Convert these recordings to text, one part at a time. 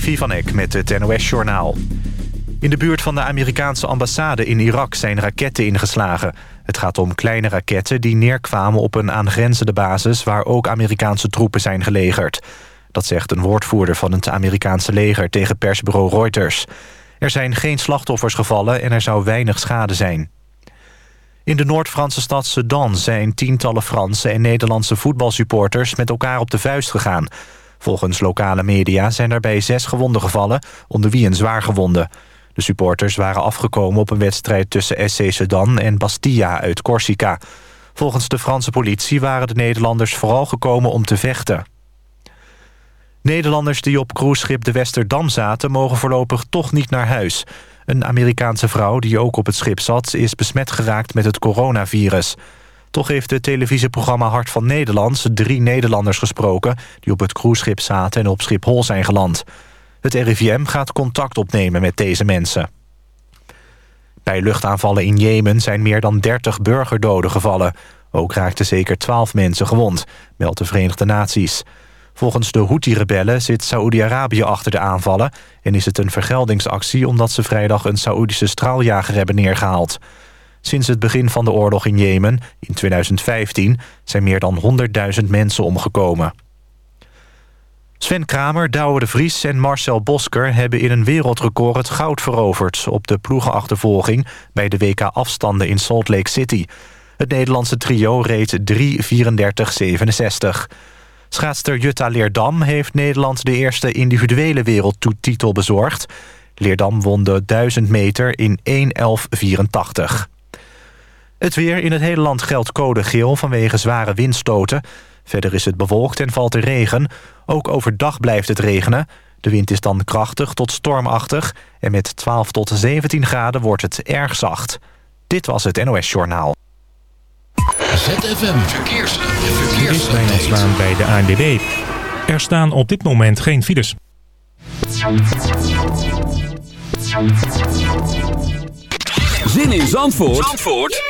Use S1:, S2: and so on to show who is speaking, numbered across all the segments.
S1: Levi van Eck met het NOS-journaal. In de buurt van de Amerikaanse ambassade in Irak zijn raketten ingeslagen. Het gaat om kleine raketten die neerkwamen op een aangrenzende basis... waar ook Amerikaanse troepen zijn gelegerd. Dat zegt een woordvoerder van het Amerikaanse leger tegen persbureau Reuters. Er zijn geen slachtoffers gevallen en er zou weinig schade zijn. In de Noord-Franse stad Sedan zijn tientallen Franse en Nederlandse voetbalsupporters met elkaar op de vuist gegaan. Volgens lokale media zijn daarbij zes gewonden gevallen, onder wie een zwaar gewonde. De supporters waren afgekomen op een wedstrijd tussen SC Sedan en Bastia uit Corsica. Volgens de Franse politie waren de Nederlanders vooral gekomen om te vechten. Nederlanders die op cruiseschip de Westerdam zaten... mogen voorlopig toch niet naar huis. Een Amerikaanse vrouw die ook op het schip zat... is besmet geraakt met het coronavirus. Toch heeft het televisieprogramma Hart van Nederland... drie Nederlanders gesproken die op het cruiseschip zaten... en op Schiphol zijn geland. Het RIVM gaat contact opnemen met deze mensen. Bij luchtaanvallen in Jemen zijn meer dan 30 burgerdoden gevallen. Ook raakten zeker 12 mensen gewond, meldt de Verenigde Naties. Volgens de Houthi-rebellen zit Saoedi-Arabië achter de aanvallen... en is het een vergeldingsactie omdat ze vrijdag een Saoedische straaljager hebben neergehaald. Sinds het begin van de oorlog in Jemen, in 2015... zijn meer dan 100.000 mensen omgekomen. Sven Kramer, Douwe de Vries en Marcel Bosker... hebben in een wereldrecord het goud veroverd... op de ploegenachtervolging bij de WK-afstanden in Salt Lake City. Het Nederlandse trio reed 3.34.67. Schaatster Jutta Leerdam heeft Nederland de eerste individuele wereldtitel bezorgd. Leerdam won de 1000 meter in 1.11.84. Het weer in het hele land geldt code geel vanwege zware windstoten. Verder is het bewolkt en valt er regen. Ook overdag blijft het regenen. De wind is dan krachtig tot stormachtig... en met 12 tot 17 graden wordt het erg zacht. Dit was het NOS Journaal.
S2: ZFM Verkeers.
S3: Verkeers. Is bij de ANWB. Er staan op dit moment geen files.
S2: Zin in Zandvoort, Zandvoort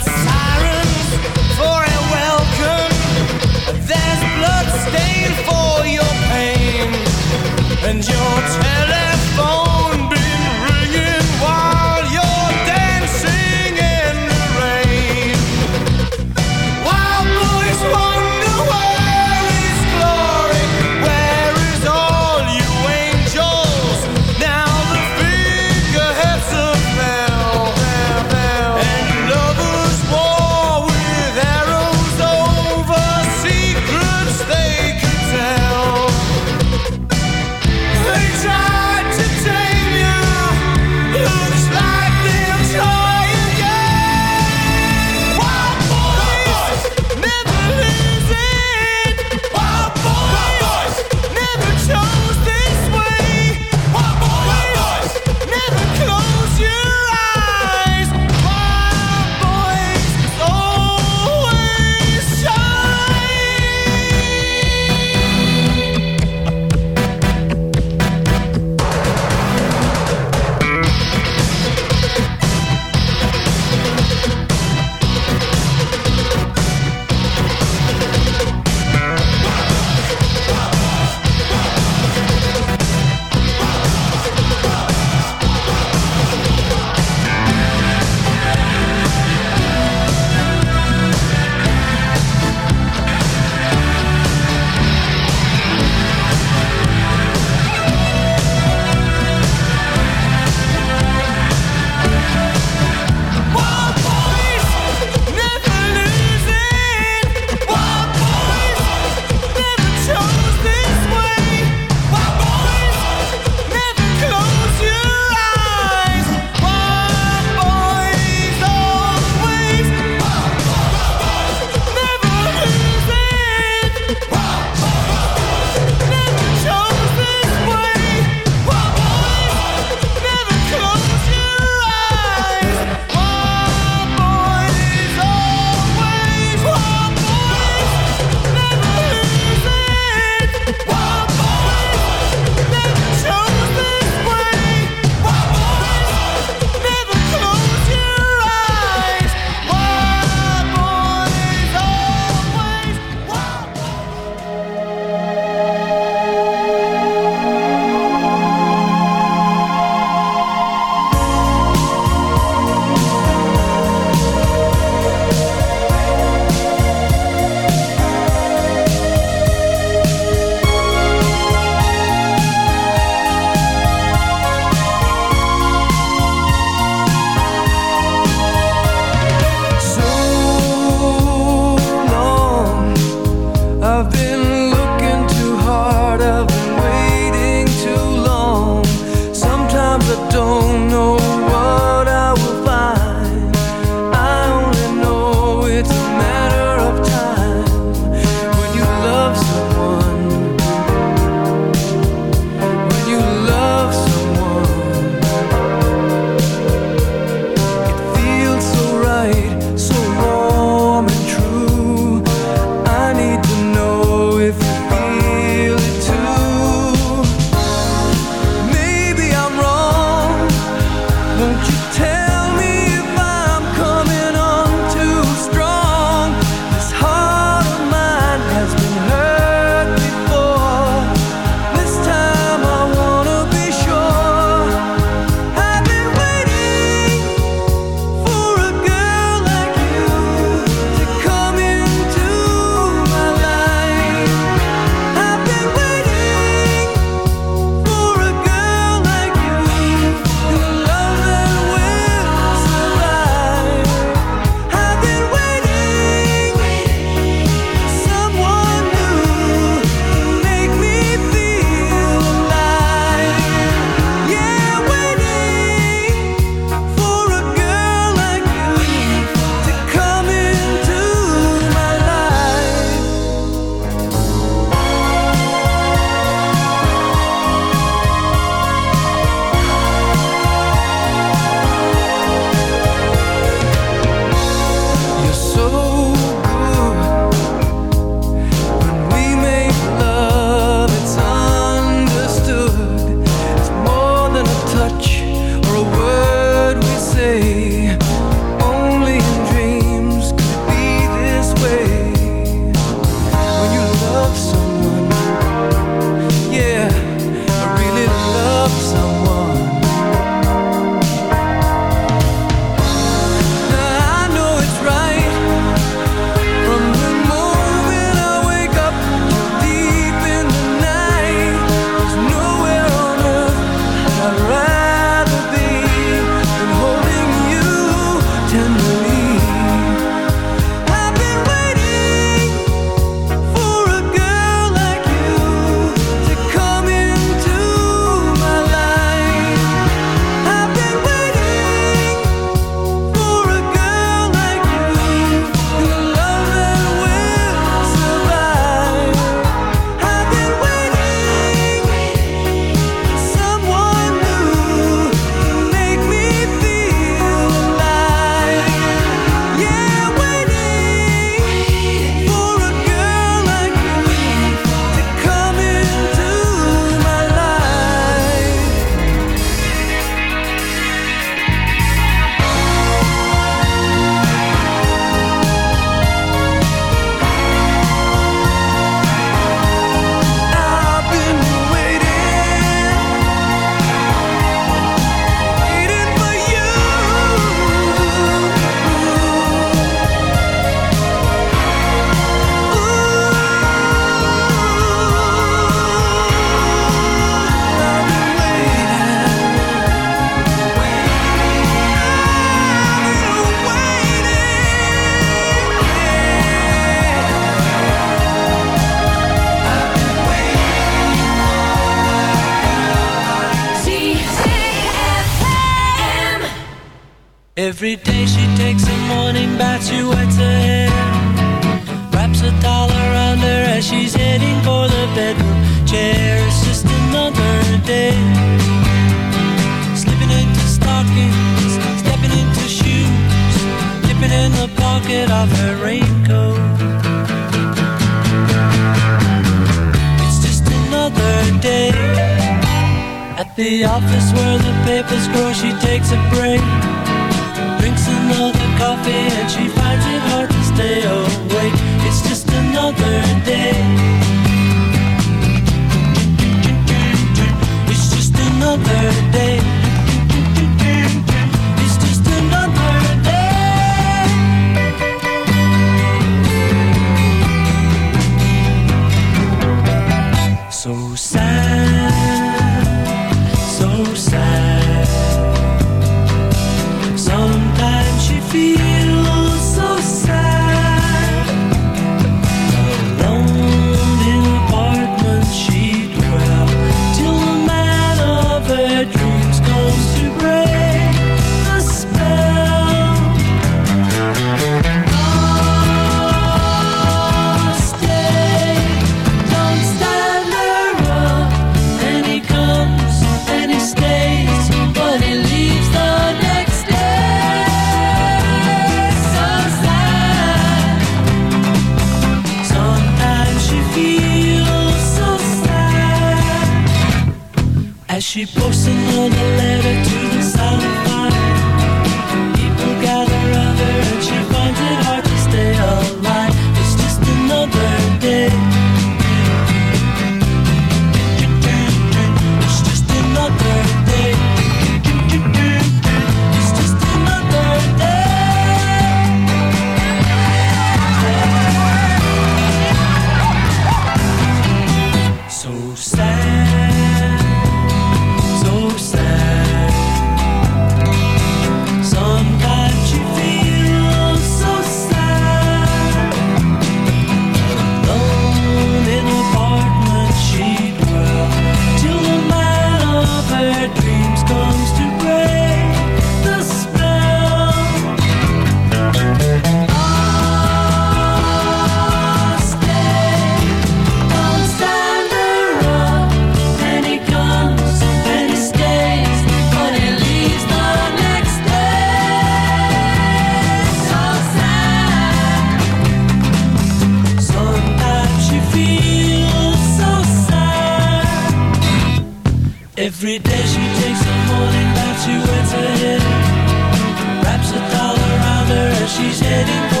S4: she's heading for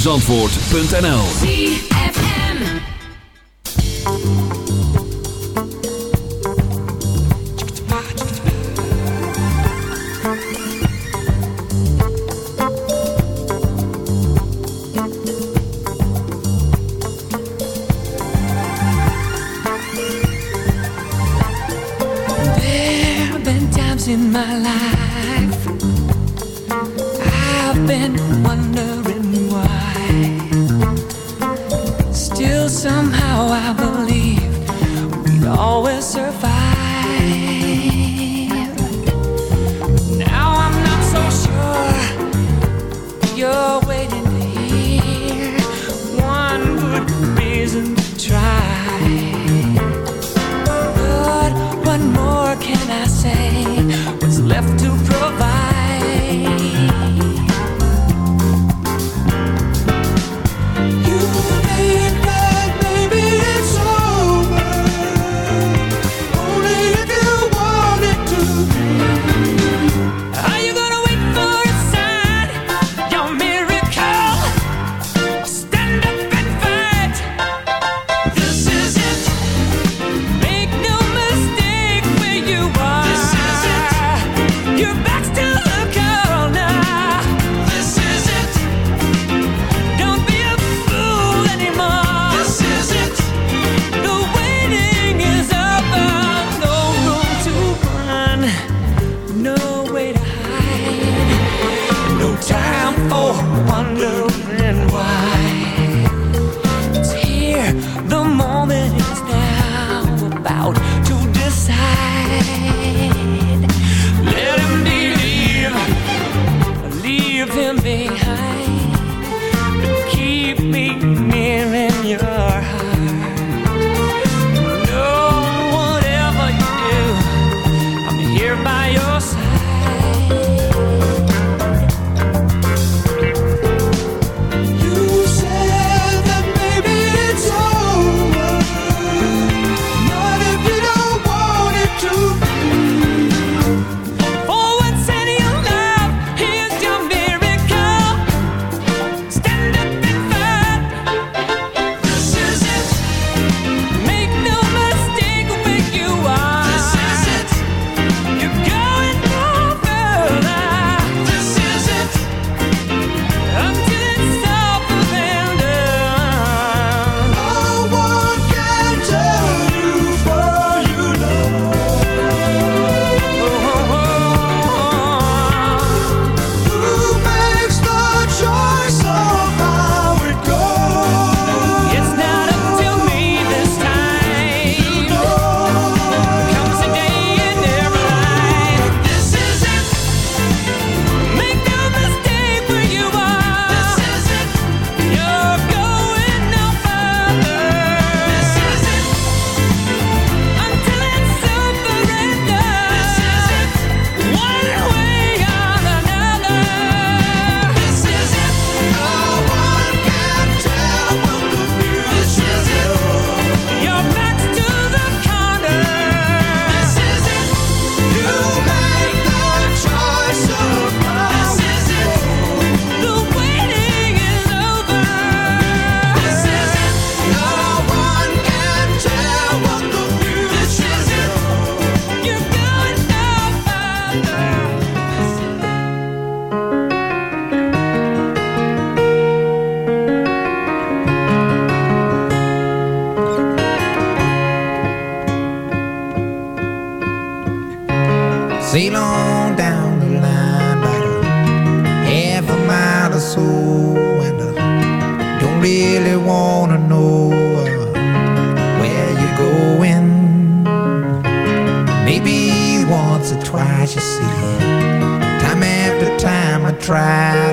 S2: zfmzandvoort.nl
S5: There have been times in my life I've been wondering Still, somehow, I believe we'd always survive.
S6: Mile or so, and I don't really wanna know uh, where you're going. Maybe once or twice, you see. Time after time, I try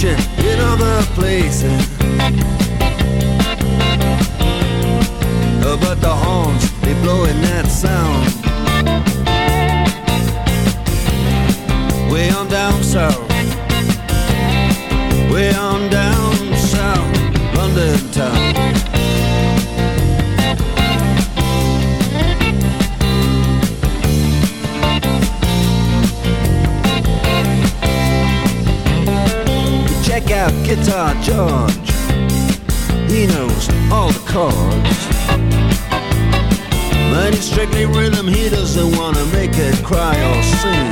S7: Competition in other places. But the horns, they blowing that sound. Check Guitar George. he knows all the chords. But it's strictly rhythm, he doesn't wanna make it cry or sing.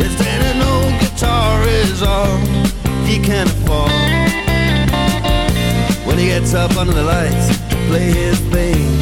S7: If then an old guitar is all he can afford, when he gets up under the lights to play his thing.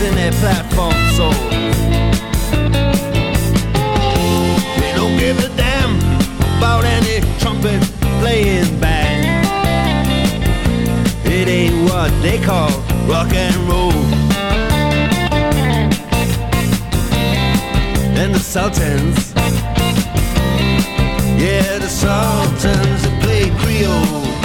S7: In their platform soles. They don't give a damn about any trumpet playing band. It ain't what they call rock and roll. And the Sultans, yeah, the Sultans that play. Creole.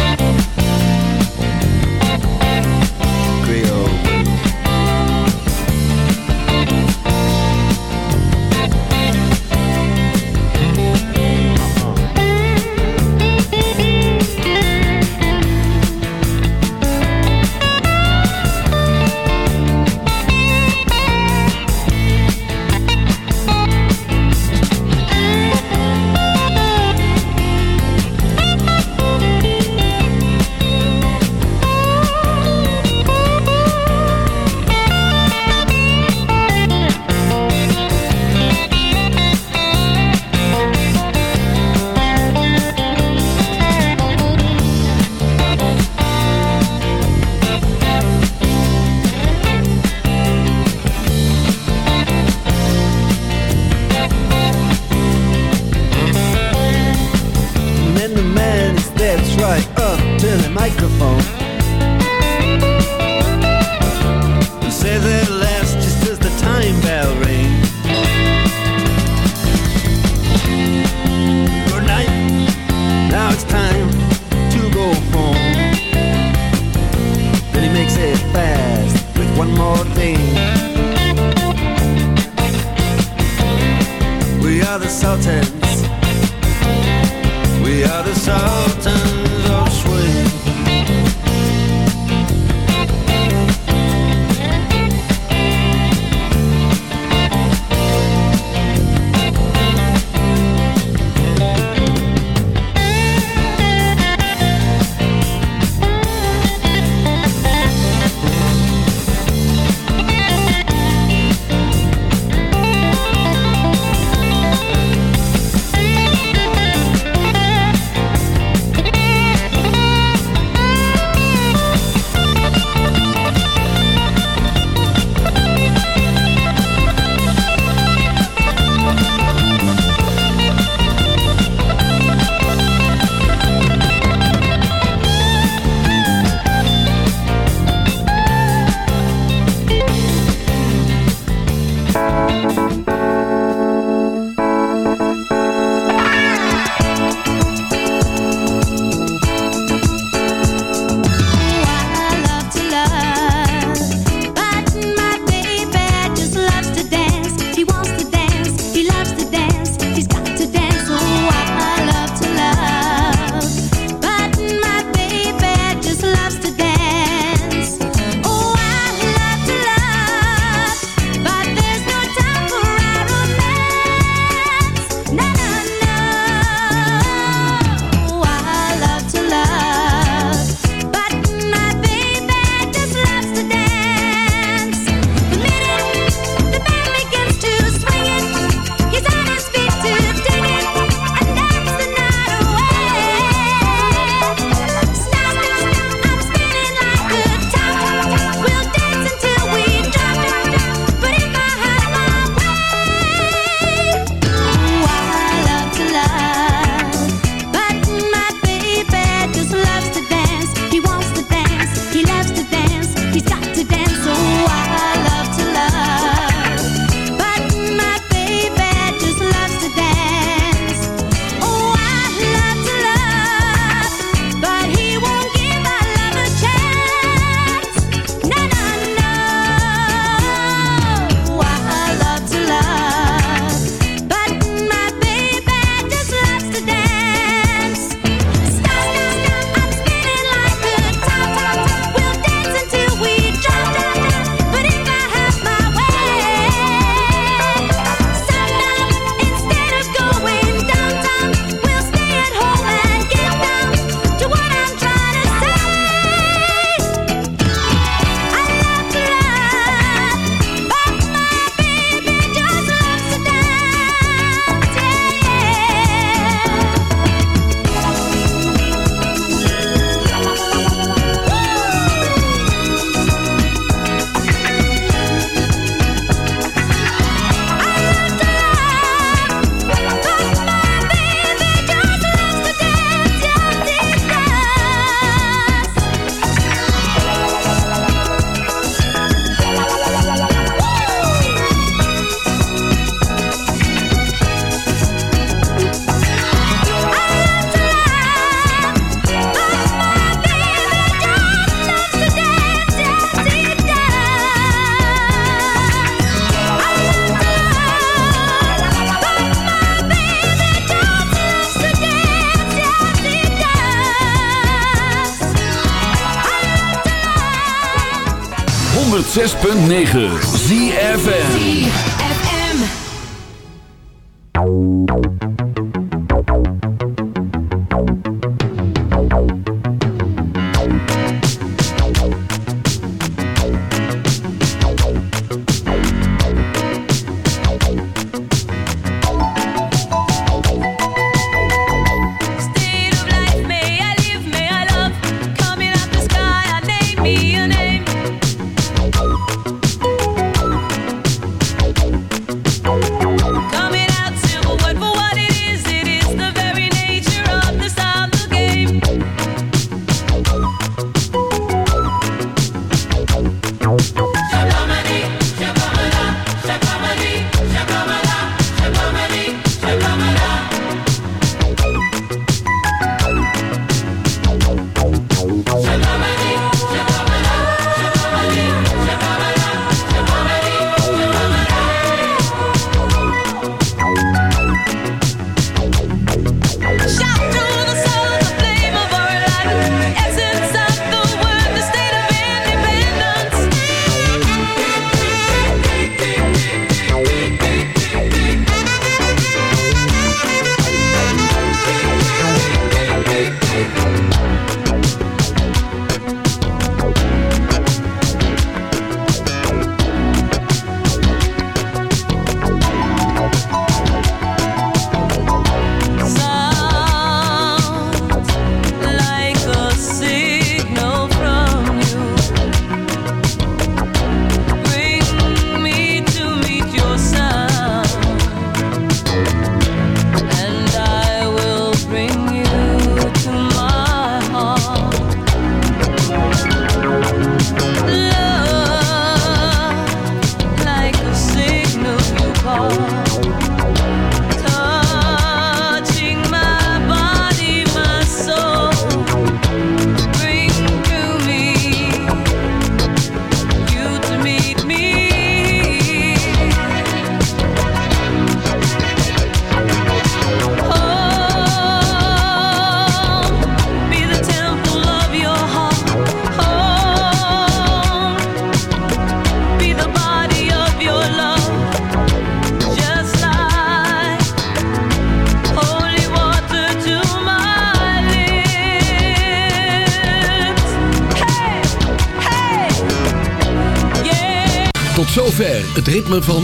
S5: 106.9